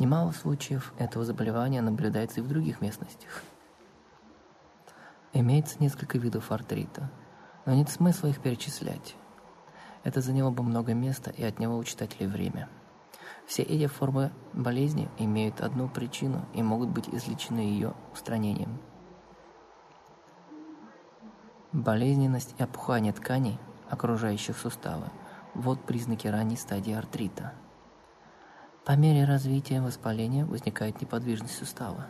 Немало случаев этого заболевания наблюдается и в других местностях. Имеется несколько видов артрита, но нет смысла их перечислять. Это заняло бы много места и отняло у читателей время. Все эти формы болезни имеют одну причину и могут быть излечены ее устранением. Болезненность и опухание тканей, окружающих суставы – вот признаки ранней стадии артрита. По мере развития воспаления возникает неподвижность сустава.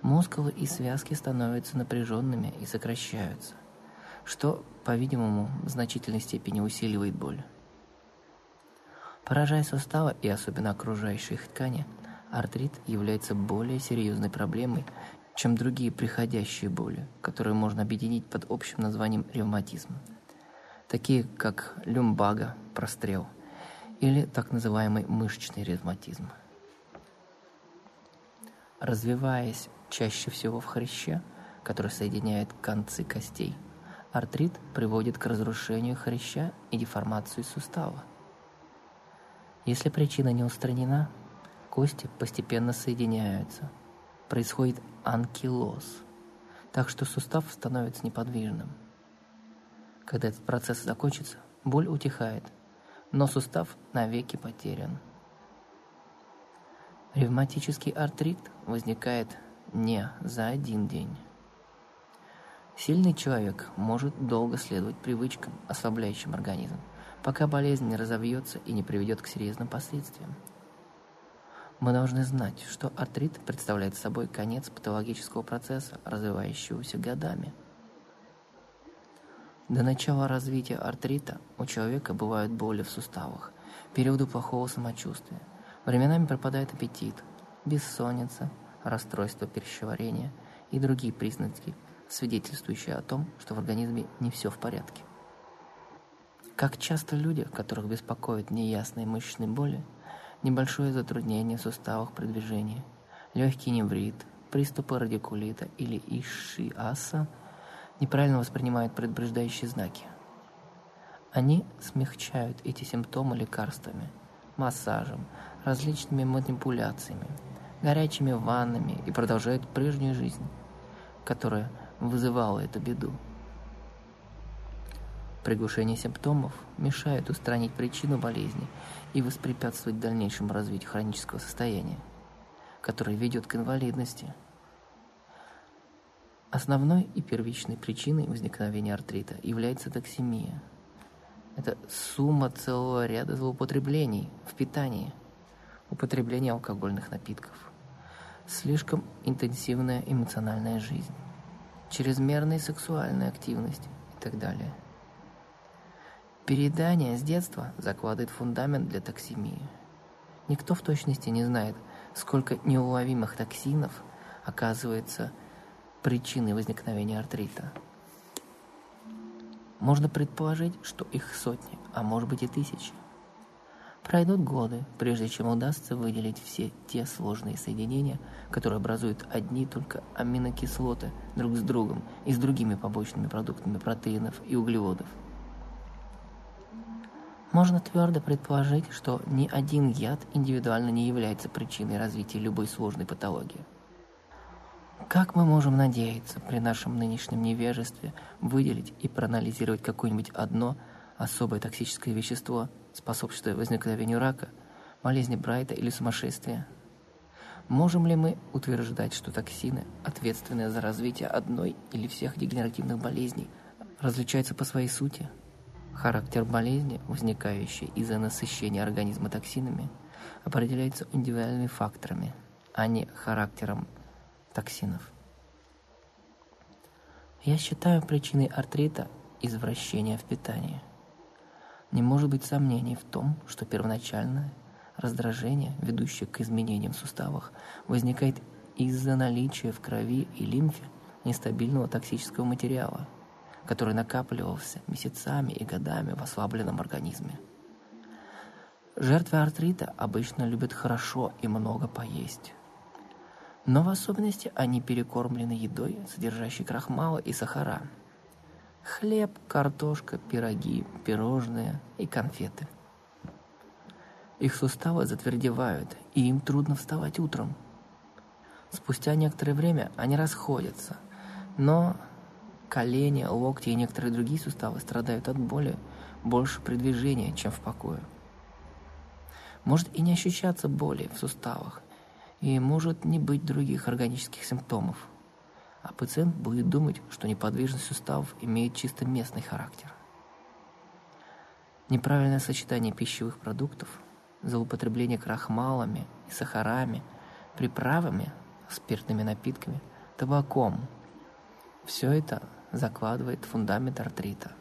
Мускулы и связки становятся напряженными и сокращаются, что, по-видимому, в значительной степени усиливает боль. Поражая суставы и особенно окружающие их ткани, артрит является более серьезной проблемой, чем другие приходящие боли, которые можно объединить под общим названием ревматизм, такие как люмбага, прострел, или так называемый мышечный ревматизм. Развиваясь чаще всего в хряще, который соединяет концы костей, артрит приводит к разрушению хряща и деформации сустава. Если причина не устранена, кости постепенно соединяются. Происходит анкилоз, так что сустав становится неподвижным. Когда этот процесс закончится, боль утихает, но сустав навеки потерян. Ревматический артрит возникает не за один день. Сильный человек может долго следовать привычкам, ослабляющим организм, пока болезнь не разовьется и не приведет к серьезным последствиям. Мы должны знать, что артрит представляет собой конец патологического процесса, развивающегося годами. До начала развития артрита у человека бывают боли в суставах, периоды плохого самочувствия, временами пропадает аппетит, бессонница, расстройство пищеварения и другие признаки, свидетельствующие о том, что в организме не все в порядке. Как часто люди, которых беспокоят неясные мышечные боли, небольшое затруднение в суставах при движении, легкий неврит, приступы радикулита или ишиаса, неправильно воспринимают предупреждающие знаки. Они смягчают эти симптомы лекарствами, массажем, различными манипуляциями, горячими ваннами и продолжают прежнюю жизнь, которая вызывала эту беду. Приглушение симптомов мешает устранить причину болезни и воспрепятствовать дальнейшему развитию хронического состояния, которое ведет к инвалидности. Основной и первичной причиной возникновения артрита является токсемия. Это сумма целого ряда злоупотреблений в питании, употребление алкогольных напитков, слишком интенсивная эмоциональная жизнь, чрезмерная сексуальная активность и так далее – Переедание с детства закладывает фундамент для токсемии. Никто в точности не знает, сколько неуловимых токсинов оказывается причиной возникновения артрита. Можно предположить, что их сотни, а может быть и тысячи. Пройдут годы, прежде чем удастся выделить все те сложные соединения, которые образуют одни только аминокислоты друг с другом и с другими побочными продуктами протеинов и углеводов. Можно твердо предположить, что ни один яд индивидуально не является причиной развития любой сложной патологии. Как мы можем надеяться при нашем нынешнем невежестве выделить и проанализировать какое-нибудь одно особое токсическое вещество, способствующее возникновению рака, болезни Брайта или сумасшествия? Можем ли мы утверждать, что токсины, ответственные за развитие одной или всех дегенеративных болезней, различаются по своей сути – Характер болезни, возникающей из-за насыщения организма токсинами, определяется индивидуальными факторами, а не характером токсинов. Я считаю причиной артрита извращение в питании. Не может быть сомнений в том, что первоначальное раздражение, ведущее к изменениям в суставах, возникает из-за наличия в крови и лимфе нестабильного токсического материала – который накапливался месяцами и годами в ослабленном организме. Жертвы артрита обычно любят хорошо и много поесть. Но в особенности они перекормлены едой, содержащей крахмала и сахара. Хлеб, картошка, пироги, пирожные и конфеты. Их суставы затвердевают, и им трудно вставать утром. Спустя некоторое время они расходятся, но колени, локти и некоторые другие суставы страдают от боли больше при движении, чем в покое. Может и не ощущаться боли в суставах, и может не быть других органических симптомов, а пациент будет думать, что неподвижность суставов имеет чисто местный характер. Неправильное сочетание пищевых продуктов, злоупотребление крахмалами и сахарами, приправами, спиртными напитками, табаком – все это закладывает фундамент артрита.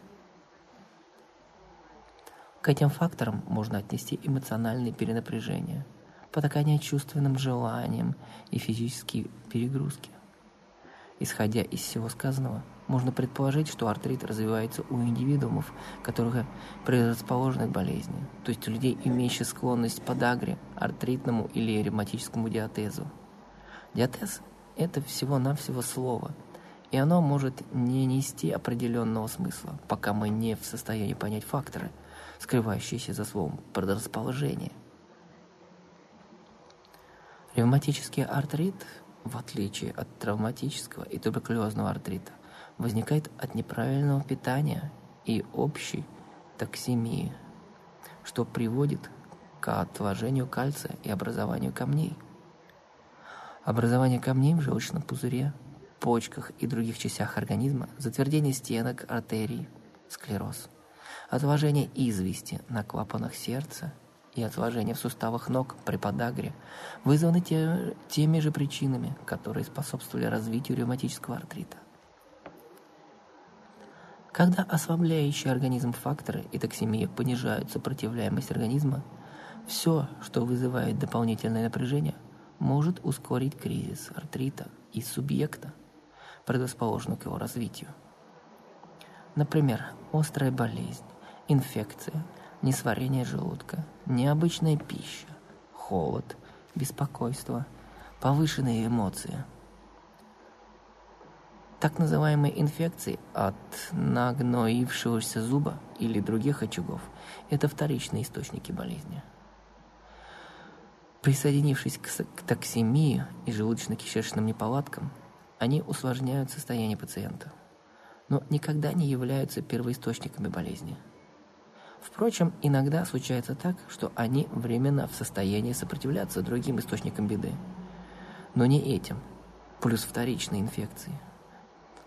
К этим факторам можно отнести эмоциональные перенапряжения, потакание чувственным желаниям и физические перегрузки. Исходя из всего сказанного, можно предположить, что артрит развивается у индивидуумов, которые предрасположены к болезни, то есть у людей, имеющих склонность к подагре, артритному или ревматическому диатезу. Диатез – это всего-навсего слово, и оно может не нести определенного смысла, пока мы не в состоянии понять факторы, скрывающиеся за словом предрасположение. Ревматический артрит – в отличие от травматического и туберкулезного артрита, возникает от неправильного питания и общей токсемии, что приводит к отложению кальция и образованию камней. Образование камней в желчном пузыре, почках и других частях организма, затвердение стенок артерий, склероз, отложение извести на клапанах сердца – и отложения в суставах ног при подагре вызваны те, теми же причинами, которые способствовали развитию ревматического артрита. Когда ослабляющие организм факторы и токсемия понижают сопротивляемость организма, все, что вызывает дополнительное напряжение, может ускорить кризис артрита и субъекта, предрасположенного к его развитию. Например, острая болезнь, инфекция – несварение желудка, необычная пища, холод, беспокойство, повышенные эмоции. Так называемые инфекции от нагноившегося зуба или других очагов – это вторичные источники болезни. Присоединившись к токсемии и желудочно-кишечным неполадкам, они усложняют состояние пациента, но никогда не являются первоисточниками болезни – Впрочем, иногда случается так, что они временно в состоянии сопротивляться другим источникам беды. Но не этим, плюс вторичной инфекции.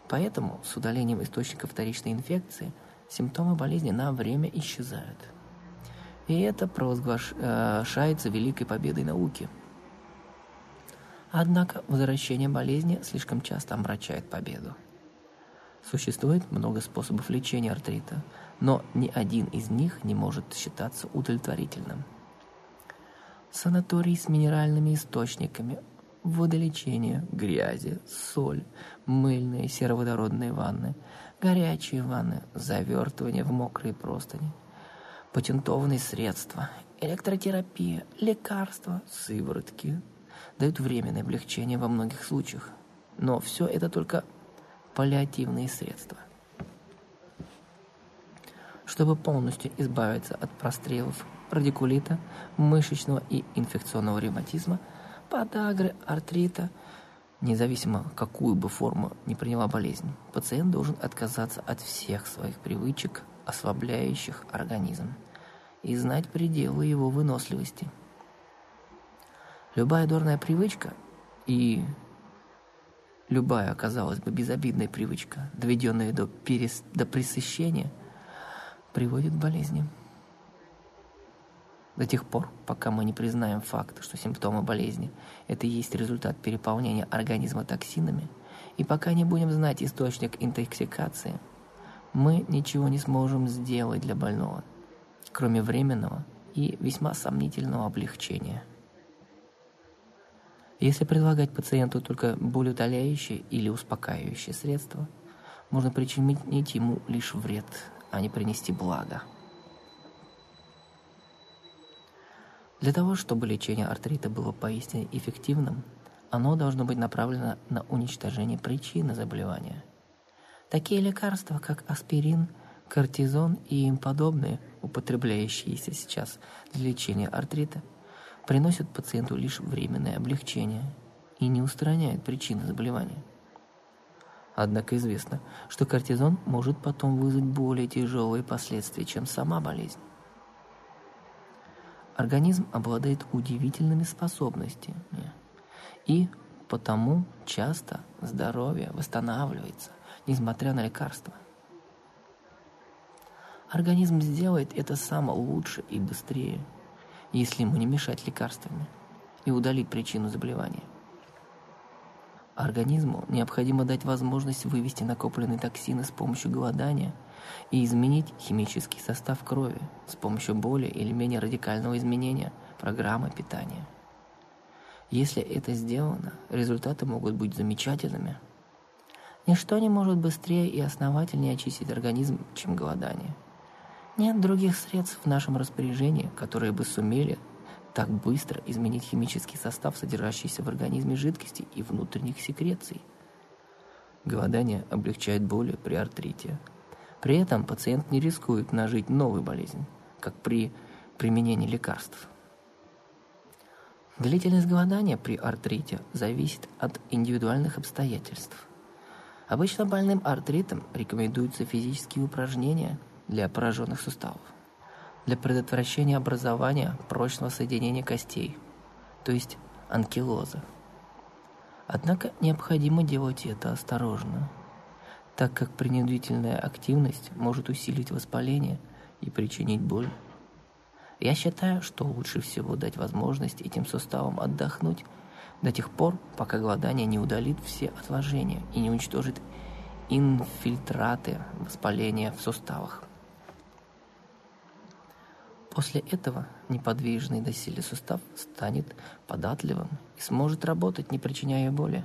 Поэтому с удалением источника вторичной инфекции симптомы болезни на время исчезают. И это провозглашается великой победой науки. Однако возвращение болезни слишком часто омрачает победу. Существует много способов лечения артрита, но ни один из них не может считаться удовлетворительным. Санаторий с минеральными источниками, водолечение, грязи, соль, мыльные сероводородные ванны, горячие ванны, завертывание в мокрые простыни, патентованные средства, электротерапия, лекарства, сыворотки дают временное облегчение во многих случаях. Но все это только паллиативные средства. Чтобы полностью избавиться от прострелов, радикулита, мышечного и инфекционного ревматизма, подагры, артрита, независимо какую бы форму не приняла болезнь, пациент должен отказаться от всех своих привычек, ослабляющих организм, и знать пределы его выносливости. Любая дурная привычка и Любая, казалось бы, безобидная привычка, доведенная до, перес... до пресыщения, приводит к болезни. До тех пор, пока мы не признаем факт, что симптомы болезни – это и есть результат переполнения организма токсинами, и пока не будем знать источник интоксикации, мы ничего не сможем сделать для больного, кроме временного и весьма сомнительного облегчения – если предлагать пациенту только болеутоляющие или успокаивающие средства, можно причинить ему лишь вред, а не принести благо. Для того, чтобы лечение артрита было поистине эффективным, оно должно быть направлено на уничтожение причины заболевания. Такие лекарства, как аспирин, кортизон и им подобные, употребляющиеся сейчас для лечения артрита, приносят пациенту лишь временное облегчение и не устраняют причины заболевания. Однако известно, что кортизон может потом вызвать более тяжелые последствия, чем сама болезнь. Организм обладает удивительными способностями, и потому часто здоровье восстанавливается, несмотря на лекарства. Организм сделает это сам лучше и быстрее, если ему не мешать лекарствами и удалить причину заболевания. Организму необходимо дать возможность вывести накопленные токсины с помощью голодания и изменить химический состав крови с помощью более или менее радикального изменения программы питания. Если это сделано, результаты могут быть замечательными. Ничто не может быстрее и основательнее очистить организм, чем голодание. Нет других средств в нашем распоряжении, которые бы сумели так быстро изменить химический состав, содержащийся в организме жидкости и внутренних секреций. Голодание облегчает боли при артрите. При этом пациент не рискует нажить новую болезнь, как при применении лекарств. Длительность голодания при артрите зависит от индивидуальных обстоятельств. Обычно больным артритом рекомендуются физические упражнения для пораженных суставов для предотвращения образования прочного соединения костей, то есть анкилоза. Однако необходимо делать это осторожно, так как принудительная активность может усилить воспаление и причинить боль. Я считаю, что лучше всего дать возможность этим суставам отдохнуть до тех пор, пока голодание не удалит все отложения и не уничтожит инфильтраты воспаления в суставах. После этого неподвижный доселе сустав станет податливым и сможет работать, не причиняя боли.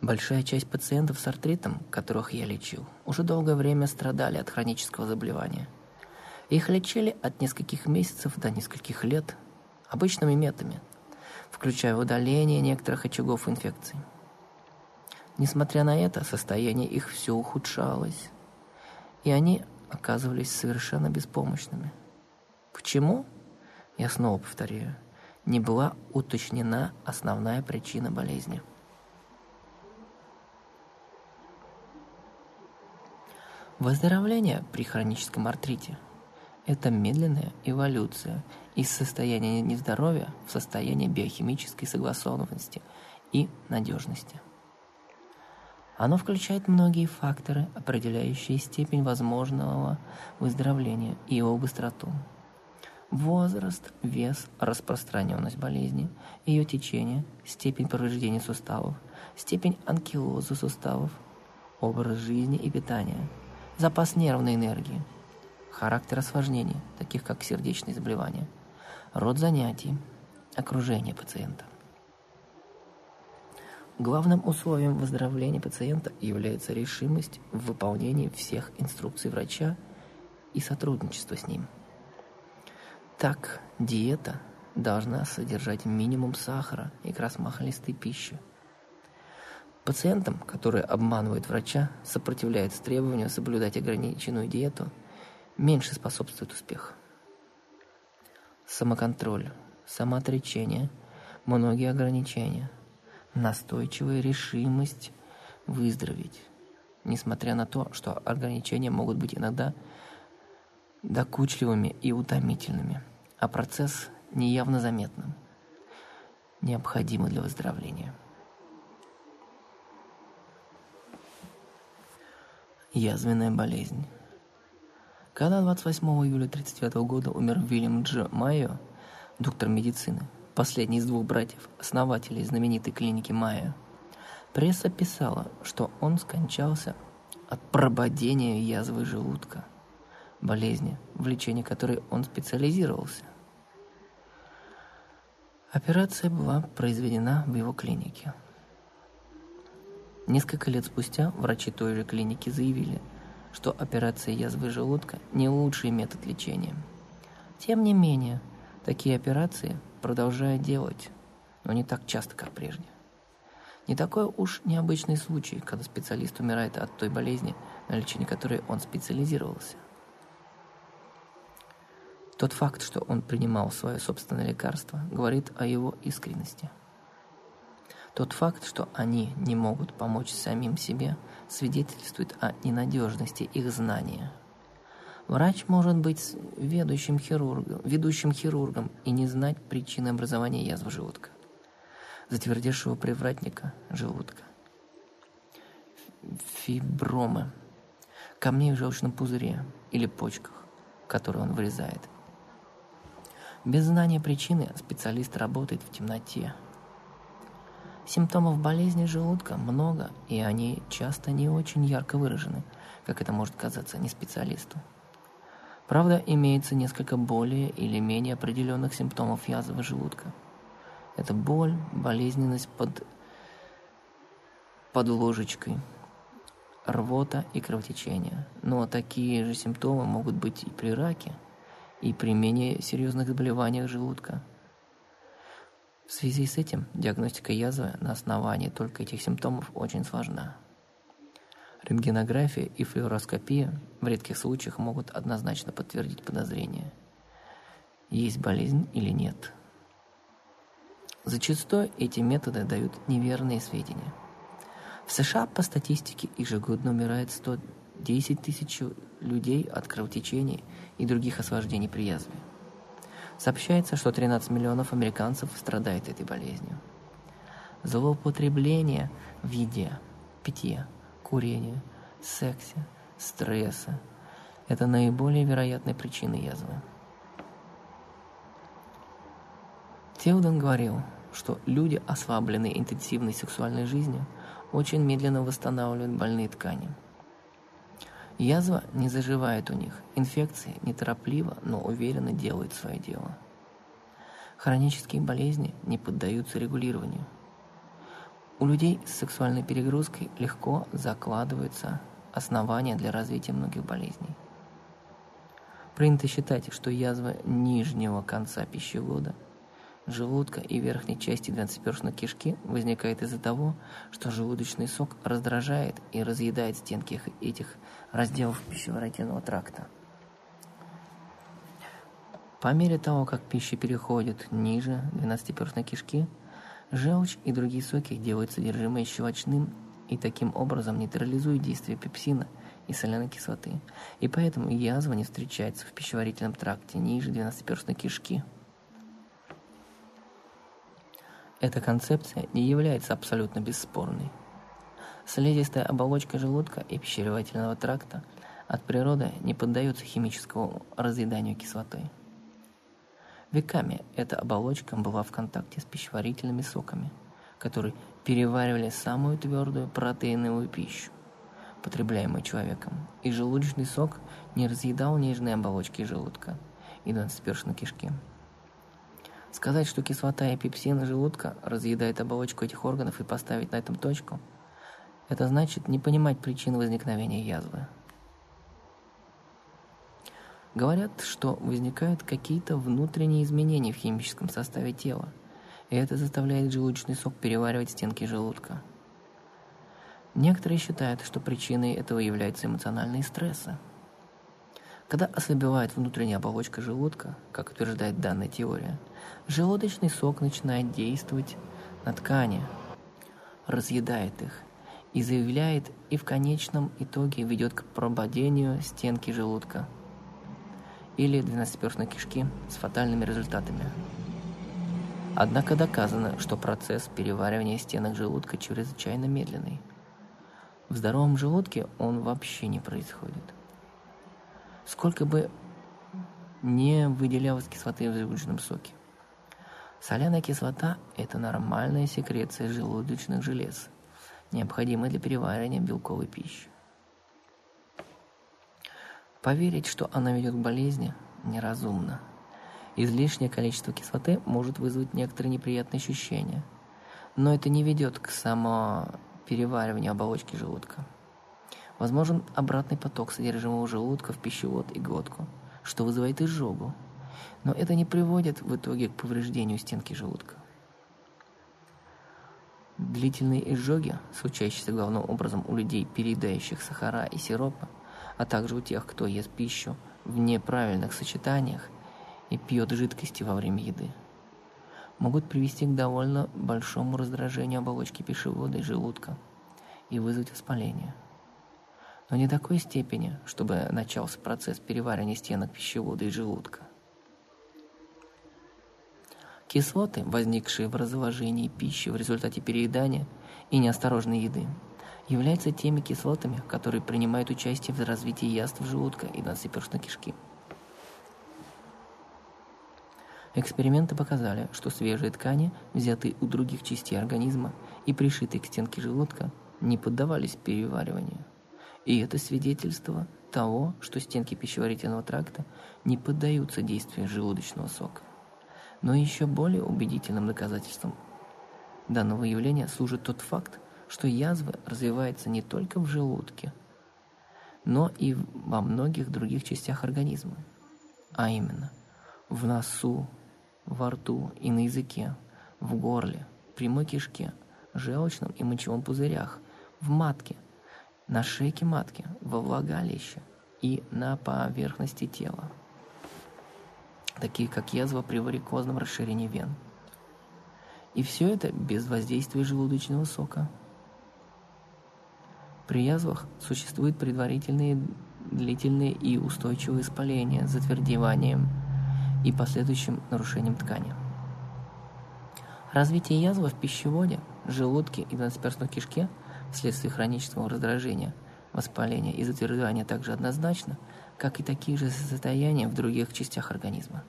Большая часть пациентов с артритом, которых я лечил, уже долгое время страдали от хронического заболевания. Их лечили от нескольких месяцев до нескольких лет обычными методами, включая удаление некоторых очагов инфекций. Несмотря на это, состояние их все ухудшалось, и они оказывались совершенно беспомощными. Почему? Я снова повторяю, не была уточнена основная причина болезни. Выздоровление при хроническом артрите – это медленная эволюция из состояния нездоровья в состояние биохимической согласованности и надежности. Оно включает многие факторы, определяющие степень возможного выздоровления и его быстроту. Возраст, вес, распространенность болезни, ее течение, степень повреждения суставов, степень анкилоза суставов, образ жизни и питания, запас нервной энергии, характер осложнений, таких как сердечные заболевания, род занятий, окружение пациента. Главным условием выздоровления пациента является решимость в выполнении всех инструкций врача и сотрудничество с ним. Так, диета должна содержать минимум сахара и красмахлистой пищи. Пациентам, которые обманывают врача, сопротивляются требованию соблюдать ограниченную диету, меньше способствует успех. Самоконтроль, самоотречение, многие ограничения – настойчивая решимость выздороветь, несмотря на то, что ограничения могут быть иногда докучливыми и утомительными, а процесс неявно заметным, необходимый для выздоровления. Язвенная болезнь. Когда 28 июля 1939 года умер Вильям Дж. Майо, доктор медицины, последний из двух братьев, основателей знаменитой клиники Майя, пресса писала, что он скончался от прободения язвы желудка, болезни, в лечении которой он специализировался. Операция была произведена в его клинике. Несколько лет спустя врачи той же клиники заявили, что операция язвы желудка не лучший метод лечения. Тем не менее, такие операции – продолжая делать, но не так часто, как прежде. Не такой уж необычный случай, когда специалист умирает от той болезни, на лечение которой он специализировался. Тот факт, что он принимал свое собственное лекарство, говорит о его искренности. Тот факт, что они не могут помочь самим себе, свидетельствует о ненадежности их знания. Врач может быть ведущим хирургом, ведущим хирургом и не знать причины образования язв желудка, затвердевшего привратника желудка, фибромы, камней в желчном пузыре или почках, которые он вырезает. Без знания причины специалист работает в темноте. Симптомов болезни желудка много, и они часто не очень ярко выражены, как это может казаться не специалисту. Правда, имеется несколько более или менее определенных симптомов язвы желудка. Это боль, болезненность под, под ложечкой, рвота и кровотечение. Но такие же симптомы могут быть и при раке – и при менее серьезных заболеваниях желудка. В связи с этим диагностика язвы на основании только этих симптомов очень сложна. Рентгенография и флюороскопия в редких случаях могут однозначно подтвердить подозрение, есть болезнь или нет. Зачастую эти методы дают неверные сведения. В США по статистике ежегодно умирает 110 тысяч людей от кровотечений и других осложнений при язве. Сообщается, что 13 миллионов американцев страдают этой болезнью. Злоупотребление в еде, питье, курении, сексе, стресса – это наиболее вероятные причины язвы. Теуден говорил, что люди, ослабленные интенсивной сексуальной жизнью, очень медленно восстанавливают больные ткани – Язва не заживает у них, инфекции неторопливо, но уверенно делают свое дело. Хронические болезни не поддаются регулированию. У людей с сексуальной перегрузкой легко закладываются основания для развития многих болезней. Принято считать, что язва нижнего конца пищевода – желудка и верхней части двенадцатиперстной кишки возникает из-за того, что желудочный сок раздражает и разъедает стенки этих разделов пищеварительного тракта. По мере того, как пища переходит ниже двенадцатиперстной кишки, желчь и другие соки делают содержимое щелочным и таким образом нейтрализуют действие пепсина и соляной кислоты. И поэтому язва не встречается в пищеварительном тракте ниже двенадцатиперстной кишки. Эта концепция не является абсолютно бесспорной. Слизистая оболочка желудка и пищеварительного тракта от природы не поддается химическому разъеданию кислотой. Веками эта оболочка была в контакте с пищеварительными соками, которые переваривали самую твердую протеиновую пищу, потребляемую человеком, и желудочный сок не разъедал нежные оболочки желудка и двенадцатиперстной кишки. Сказать, что кислота и пепсин желудка разъедает оболочку этих органов и поставить на этом точку, это значит не понимать причин возникновения язвы. Говорят, что возникают какие-то внутренние изменения в химическом составе тела, и это заставляет желудочный сок переваривать стенки желудка. Некоторые считают, что причиной этого являются эмоциональные стрессы. Когда ослабевает внутренняя оболочка желудка, как утверждает данная теория, желудочный сок начинает действовать на ткани, разъедает их и заявляет и в конечном итоге ведет к прободению стенки желудка или двенадцатиперстной кишки с фатальными результатами. Однако доказано, что процесс переваривания стенок желудка чрезвычайно медленный. В здоровом желудке он вообще не происходит – сколько бы не выделялось кислоты в желудочном соке. Соляная кислота – это нормальная секреция желудочных желез, необходимая для переваривания белковой пищи. Поверить, что она ведет к болезни, неразумно. Излишнее количество кислоты может вызвать некоторые неприятные ощущения, но это не ведет к самоперевариванию оболочки желудка. Возможен обратный поток содержимого желудка в пищевод и глотку, что вызывает изжогу. Но это не приводит в итоге к повреждению стенки желудка. Длительные изжоги, случающиеся главным образом у людей, переедающих сахара и сиропы, а также у тех, кто ест пищу в неправильных сочетаниях и пьет жидкости во время еды, могут привести к довольно большому раздражению оболочки пищевода и желудка и вызвать воспаление. Но не такой степени, чтобы начался процесс переваривания стенок пищевода и желудка. Кислоты, возникшие в разложении пищи в результате переедания и неосторожной еды, являются теми кислотами, которые принимают участие в развитии язв желудка и надсеперстной кишки. Эксперименты показали, что свежие ткани, взятые у других частей организма и пришитые к стенке желудка, не поддавались перевариванию. И это свидетельство того, что стенки пищеварительного тракта не поддаются действию желудочного сока. Но еще более убедительным доказательством данного явления служит тот факт, что язва развивается не только в желудке, но и во многих других частях организма, а именно в носу, во рту и на языке, в горле, прямой кишке, желчном и мочевом пузырях, в матке, на шейке матки, во влагалище и на поверхности тела, такие как язва при варикозном расширении вен. И все это без воздействия желудочного сока. При язвах существуют предварительные длительные и устойчивые воспаления, затвердеванием – и последующим нарушением ткани. Развитие язвы в пищеводе, желудке и надсперстной кишке вследствие хронического раздражения, воспаления и затвердевания также однозначно, как и такие же состояния в других частях организма.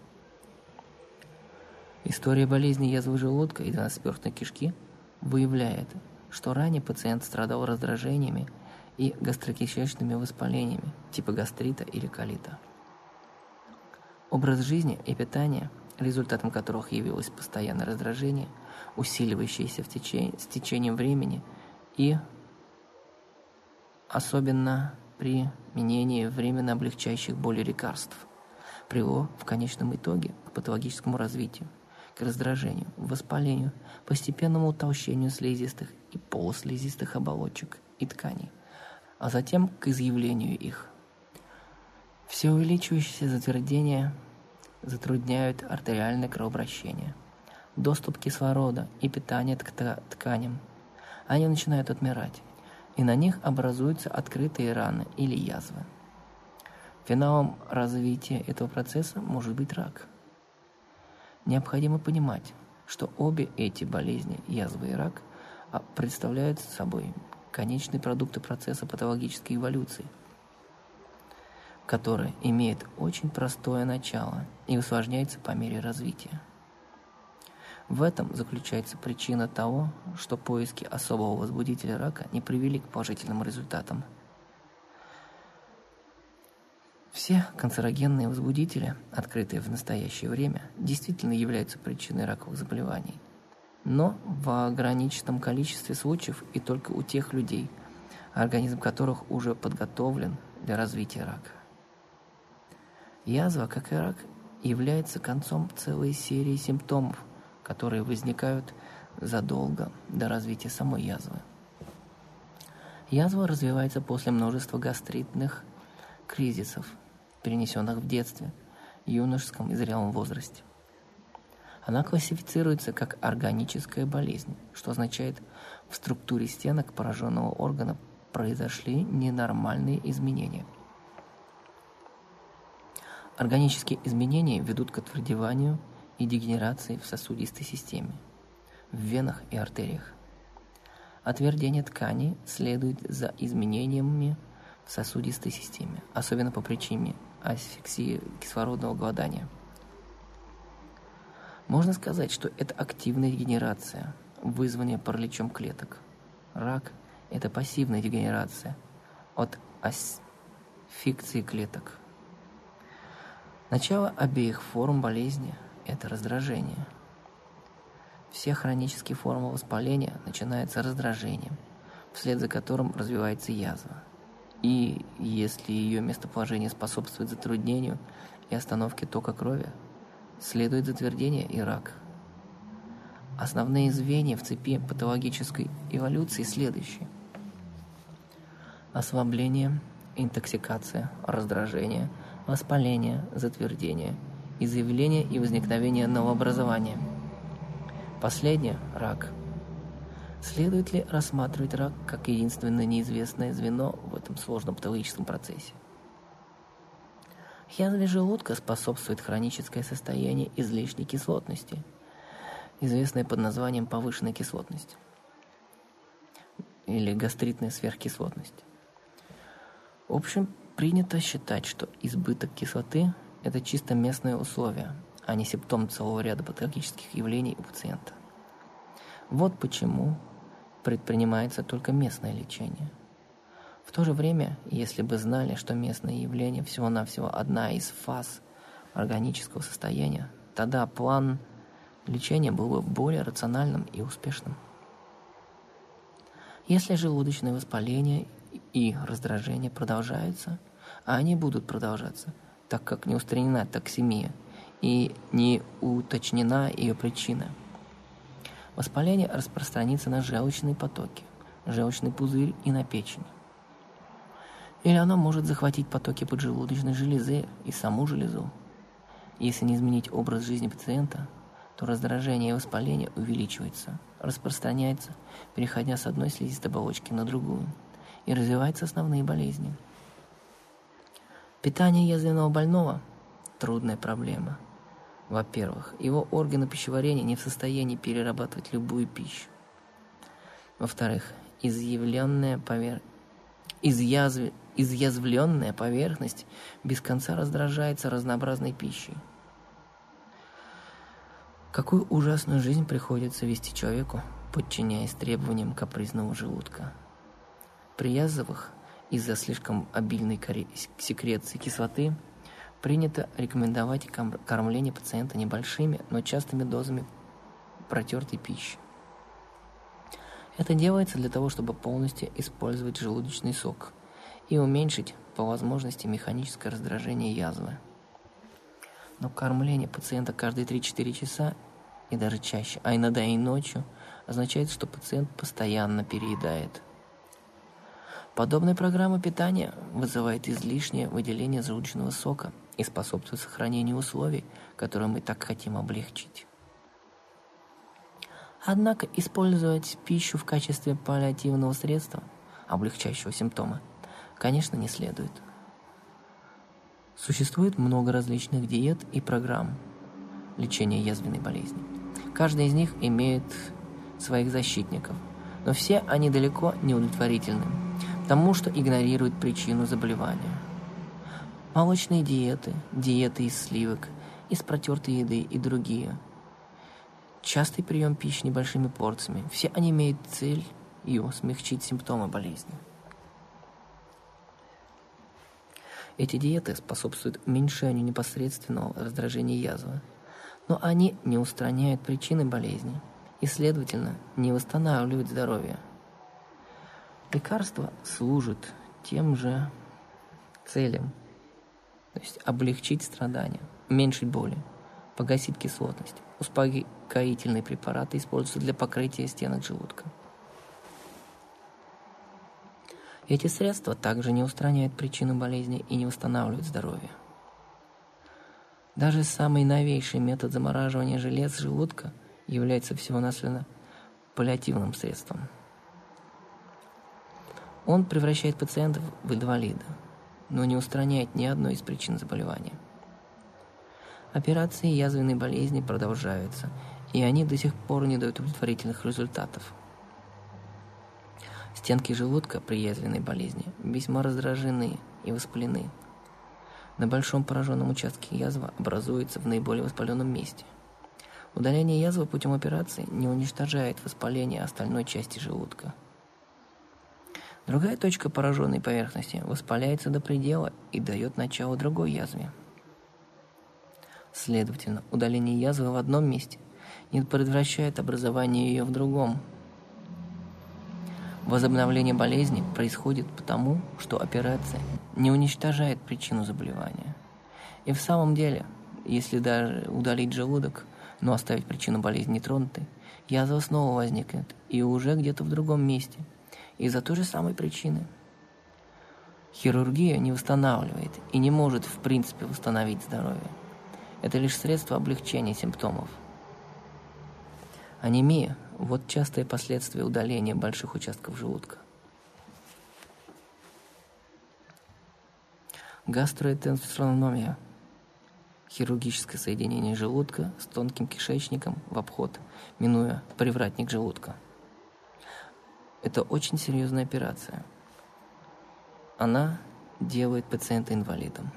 История болезни язвы желудка и надсперстной кишки выявляет, что ранее пациент страдал раздражениями и гастрокишечными воспалениями типа гастрита или колита. Образ жизни и питание, результатом которых явилось постоянное раздражение, усиливающееся в течение, с течением времени и особенно при применении временно облегчающих боли лекарств, привело в конечном итоге к патологическому развитию, к раздражению, воспалению, постепенному утолщению слизистых и полуслизистых оболочек и тканей, а затем к изъявлению их. Все увеличивающееся затвердение затрудняют артериальное кровообращение, доступ кислорода и питание к тканям. Они начинают отмирать, и на них образуются открытые раны или язвы. Финалом развития этого процесса может быть рак. Необходимо понимать, что обе эти болезни, язвы и рак, а, представляют собой конечные продукты процесса патологической эволюции – который имеет очень простое начало и усложняется по мере развития. В этом заключается причина того, что поиски особого возбудителя рака не привели к положительным результатам. Все канцерогенные возбудители, открытые в настоящее время, действительно являются причиной раковых заболеваний. Но в ограниченном количестве случаев и только у тех людей, организм которых уже подготовлен для развития рака. Язва, как и рак, является концом целой серии симптомов, которые возникают задолго до развития самой язвы. Язва развивается после множества гастритных кризисов, перенесенных в детстве, юношеском и зрелом возрасте. Она классифицируется как органическая болезнь, что означает, в структуре стенок пораженного органа произошли ненормальные изменения – Органические изменения ведут к отвердеванию и дегенерации в сосудистой системе, в венах и артериях. Отвердение тканей следует за изменениями в сосудистой системе, особенно по причине асфиксии кислородного голодания. Можно сказать, что это активная дегенерация, вызванная параличом клеток. Рак – это пассивная дегенерация от асфиксии клеток – Начало обеих форм болезни – это раздражение. Все хронические формы воспаления начинаются раздражением, вслед за которым развивается язва. И если ее местоположение способствует затруднению и остановке тока крови, следует затвердение и рак. Основные звенья в цепи патологической эволюции следующие. Ослабление, интоксикация, раздражение, воспаление, затвердение, изъявление и возникновение новообразования. Последнее – рак. Следует ли рассматривать рак как единственное неизвестное звено в этом сложном патологическом процессе? Язве желудка способствует хроническое состояние излишней кислотности – известная под названием повышенная кислотность или гастритная сверхкислотность. В общем, принято считать, что избыток кислоты – это чисто местное условие, а не симптом целого ряда патологических явлений у пациента. Вот почему предпринимается только местное лечение. В то же время, если бы знали, что местное явление всего-навсего одна из фаз органического состояния, тогда план – лечение было бы более рациональным и успешным. Если желудочное воспаление и раздражение продолжаются, а они будут продолжаться, так как не устранена токсемия и не уточнена ее причина, воспаление распространится на желчные потоки, желчный пузырь и на печень. Или оно может захватить потоки поджелудочной железы и саму железу. Если не изменить образ жизни пациента – то раздражение и воспаление увеличивается, распространяется, переходя с одной слизистой оболочки на другую, и развиваются основные болезни. Питание язвенного больного – трудная проблема. Во-первых, его органы пищеварения не в состоянии перерабатывать любую пищу. Во-вторых, изъявленная повер... изъязв... изъязвленная поверхность без конца раздражается разнообразной пищей – Какую ужасную жизнь приходится вести человеку, подчиняясь требованиям капризного желудка. При язвах из-за слишком обильной секреции кислоты принято рекомендовать кормление пациента небольшими, но частыми дозами протертой пищи. Это делается для того, чтобы полностью использовать желудочный сок и уменьшить по возможности механическое раздражение язвы. Но кормление пациента каждые 3-4 часа и даже чаще, а иногда и ночью, означает, что пациент постоянно переедает. Подобная программа питания вызывает излишнее выделение желудочного сока и способствует сохранению условий, которые мы так хотим облегчить. Однако использовать пищу в качестве паллиативного средства, облегчающего симптомы, конечно, не следует. Существует много различных диет и программ лечения язвенной болезни. Каждый из них имеет своих защитников, но все они далеко не удовлетворительны, потому что игнорируют причину заболевания. Молочные диеты, диеты из сливок, из протертой еды и другие. Частый прием пищи небольшими порциями. Все они имеют цель ее смягчить симптомы болезни. Эти диеты способствуют уменьшению непосредственного раздражения язвы, но они не устраняют причины болезни и, следовательно, не восстанавливают здоровье. Лекарства служат тем же целям, то есть облегчить страдания, уменьшить боли, погасить кислотность. Успокоительные препараты используются для покрытия стенок желудка. Эти средства также не устраняют причину болезни и не восстанавливают здоровье. Даже самый новейший метод замораживания желез желудка является всего-навсего паллиативным средством. Он превращает пациентов в инвалида, но не устраняет ни одной из причин заболевания. Операции язвенной болезни продолжаются, и они до сих пор не дают удовлетворительных результатов. Стенки желудка при язвенной болезни весьма раздражены и воспалены – на большом пораженном участке язва образуется в наиболее воспаленном месте. Удаление язвы путем операции не уничтожает воспаление остальной части желудка. Другая точка пораженной поверхности воспаляется до предела и дает начало другой язве. Следовательно, удаление язвы в одном месте не предотвращает образование ее в другом – Возобновление болезни происходит потому, что операция не уничтожает причину заболевания. И в самом деле, если даже удалить желудок, но оставить причину болезни нетронутой, язва снова возникнет, и уже где-то в другом месте, из-за той же самой причины. Хирургия не восстанавливает и не может в принципе восстановить здоровье. Это лишь средство облегчения симптомов. Анемия – вот частое последствие удаления больших участков желудка. Гастроэнтерономия – хирургическое соединение желудка с тонким кишечником в обход, минуя привратник желудка. Это очень серьезная операция. Она делает пациента инвалидом.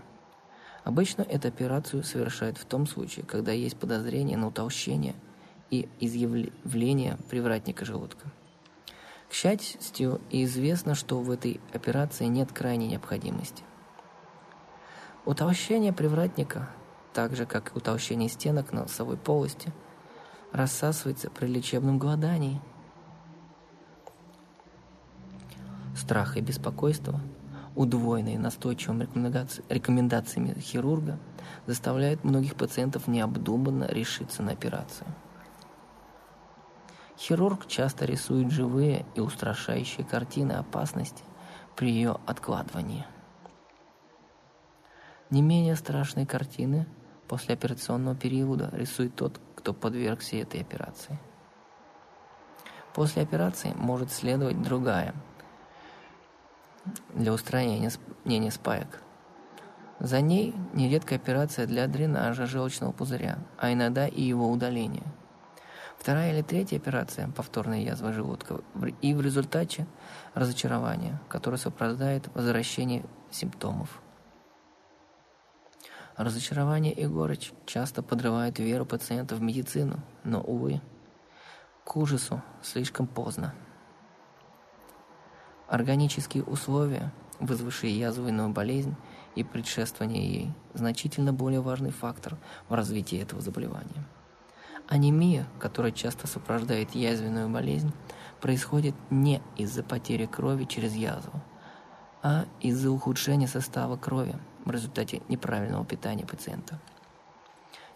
Обычно эту операцию совершают в том случае, когда есть подозрение на утолщение и изъявление привратника желудка. К счастью, известно, что в этой операции нет крайней необходимости – Утолщение привратника, так же как и утолщение стенок носовой полости, рассасывается при лечебном голодании. Страх и беспокойство, удвоенные настойчивыми рекомендациями хирурга, заставляют многих пациентов необдуманно решиться на операцию. Хирург часто рисует живые и устрашающие картины опасности при ее откладывании – не менее страшные картины после операционного периода рисует тот, кто подвергся этой операции. После операции может следовать другая для устранения не спаек. За ней нередко операция для дренажа желчного пузыря, а иногда и его удаления. Вторая или третья операция, повторная язва желудка, и в результате разочарование, которое сопровождает возвращение симптомов. Разочарование и горечь часто подрывают веру пациента в медицину, но, увы, к ужасу слишком поздно. Органические условия, вызвавшие язвенную болезнь и предшествование ей, значительно более важный фактор в развитии этого заболевания. Анемия, которая часто сопровождает язвенную болезнь, происходит не из-за потери крови через язву, а из-за ухудшения состава крови – в результате неправильного питания пациента.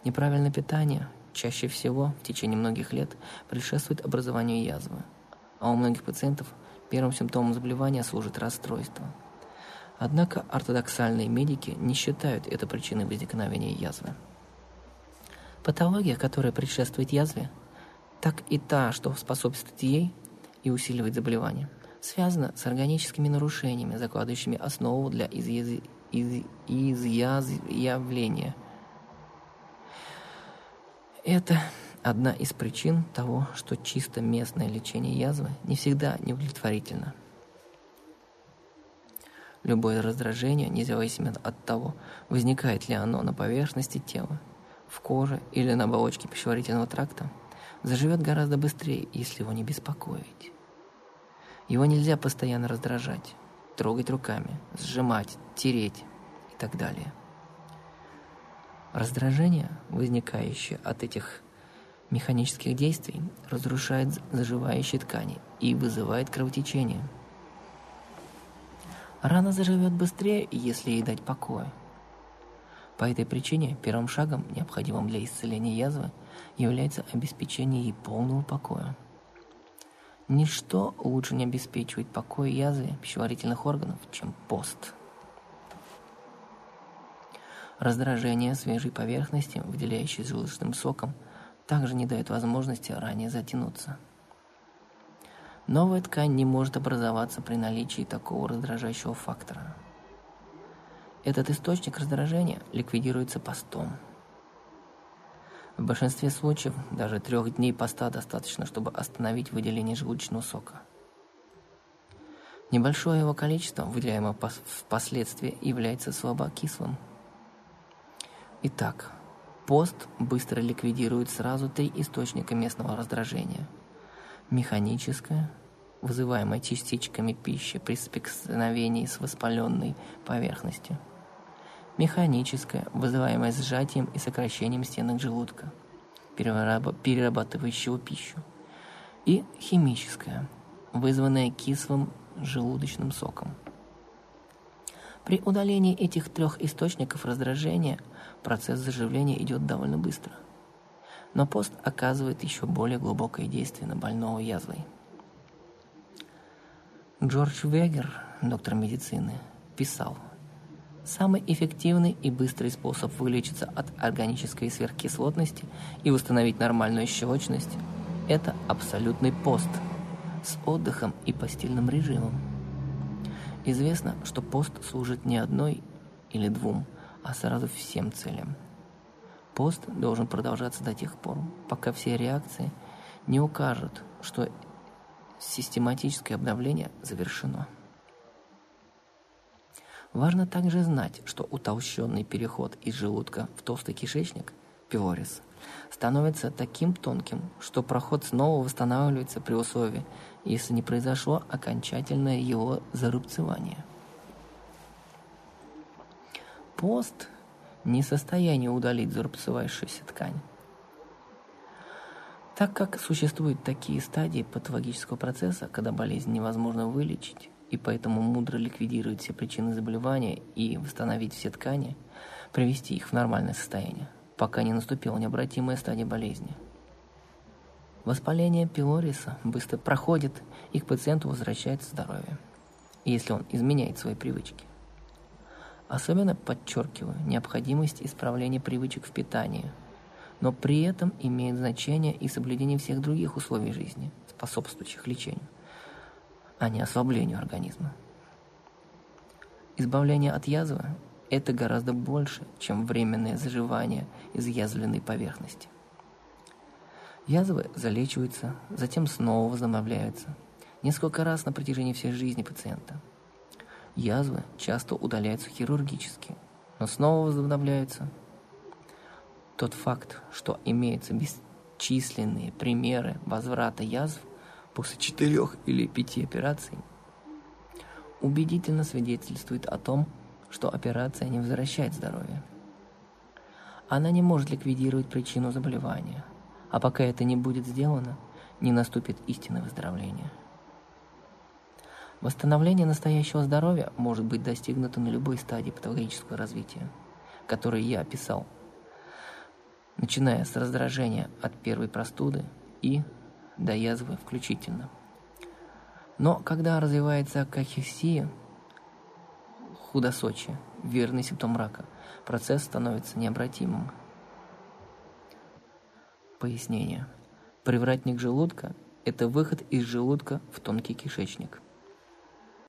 Неправильное питание чаще всего в течение многих лет предшествует образованию язвы, а у многих пациентов первым симптомом заболевания служит расстройство. Однако ортодоксальные медики не считают это причиной возникновения язвы. Патология, которая предшествует язве, так и та, что способствует ей и усиливает заболевание, связана с органическими нарушениями, закладывающими основу для изъявления. Это одна из причин того, что чисто местное лечение язвы не всегда неудовлетворительно. Любое раздражение, независимо от того, возникает ли оно на поверхности тела, в коже или на оболочке пищеварительного тракта, заживет гораздо быстрее, если его не беспокоить. Его нельзя постоянно раздражать трогать руками, сжимать, тереть и так далее. Раздражение, возникающее от этих механических действий, разрушает заживающие ткани и вызывает кровотечение. Рана заживет быстрее, если ей дать покоя. По этой причине первым шагом, необходимым для исцеления язвы, является обеспечение ей полного покоя. Ничто лучше не обеспечивает покой язвы пищеварительных органов, чем пост. Раздражение свежей поверхности, выделяющей желудочным соком, также не дает возможности ранее затянуться. Новая ткань не может образоваться при наличии такого раздражающего фактора. Этот источник раздражения ликвидируется постом – в большинстве случаев даже трех дней поста достаточно, чтобы остановить выделение желудочного сока. Небольшое его количество, выделяемое впоследствии, является слабокислым. Итак, пост быстро ликвидирует сразу три источника местного раздражения. Механическое, вызываемое частичками пищи при соприкосновении с воспаленной поверхностью – механическое, вызываемое сжатием и сокращением стенок желудка, перерабатывающего пищу, и химическое, вызванное кислым желудочным соком. При удалении этих трех источников раздражения процесс заживления идет довольно быстро. Но пост оказывает еще более глубокое действие на больного язвой. Джордж Вегер, доктор медицины, писал, Самый эффективный и быстрый способ вылечиться от органической сверхкислотности и восстановить нормальную щелочность – это абсолютный пост с отдыхом и постельным режимом. Известно, что пост служит не одной или двум, а сразу всем целям. Пост должен продолжаться до тех пор, пока все реакции не укажут, что систематическое обновление завершено. Важно также знать, что утолщенный переход из желудка в толстый кишечник, пилорис, становится таким тонким, что проход снова восстанавливается при условии, если не произошло окончательное его зарубцевание. Пост не в состоянии удалить зарубцевающуюся ткань. Так как существуют такие стадии патологического процесса, когда болезнь невозможно вылечить, и поэтому мудро ликвидировать все причины заболевания и восстановить все ткани, привести их в нормальное состояние, пока не наступила необратимая стадия болезни. Воспаление пилориса быстро проходит, и к пациенту возвращается здоровье, если он изменяет свои привычки. Особенно подчеркиваю необходимость исправления привычек в питании, но при этом имеет значение и соблюдение всех других условий жизни, способствующих лечению – а не ослаблению организма. Избавление от язвы – это гораздо больше, чем временное заживание изъязвленной поверхности. Язвы залечиваются, затем снова возобновляются, несколько раз на протяжении всей жизни пациента. Язвы часто удаляются хирургически, но снова возобновляются. Тот факт, что имеются бесчисленные примеры возврата язв, после четырех или пяти операций убедительно свидетельствует о том, что операция не возвращает здоровье. Она не может ликвидировать причину заболевания, а пока это не будет сделано, не наступит истинное выздоровление. Восстановление настоящего здоровья может быть достигнуто на любой стадии патологического развития, который я описал, начиная с раздражения от первой простуды и до язвы включительно. Но когда развивается кахексия, худосочие, верный симптом рака, процесс становится необратимым. Пояснение. Привратник желудка – это выход из желудка в тонкий кишечник –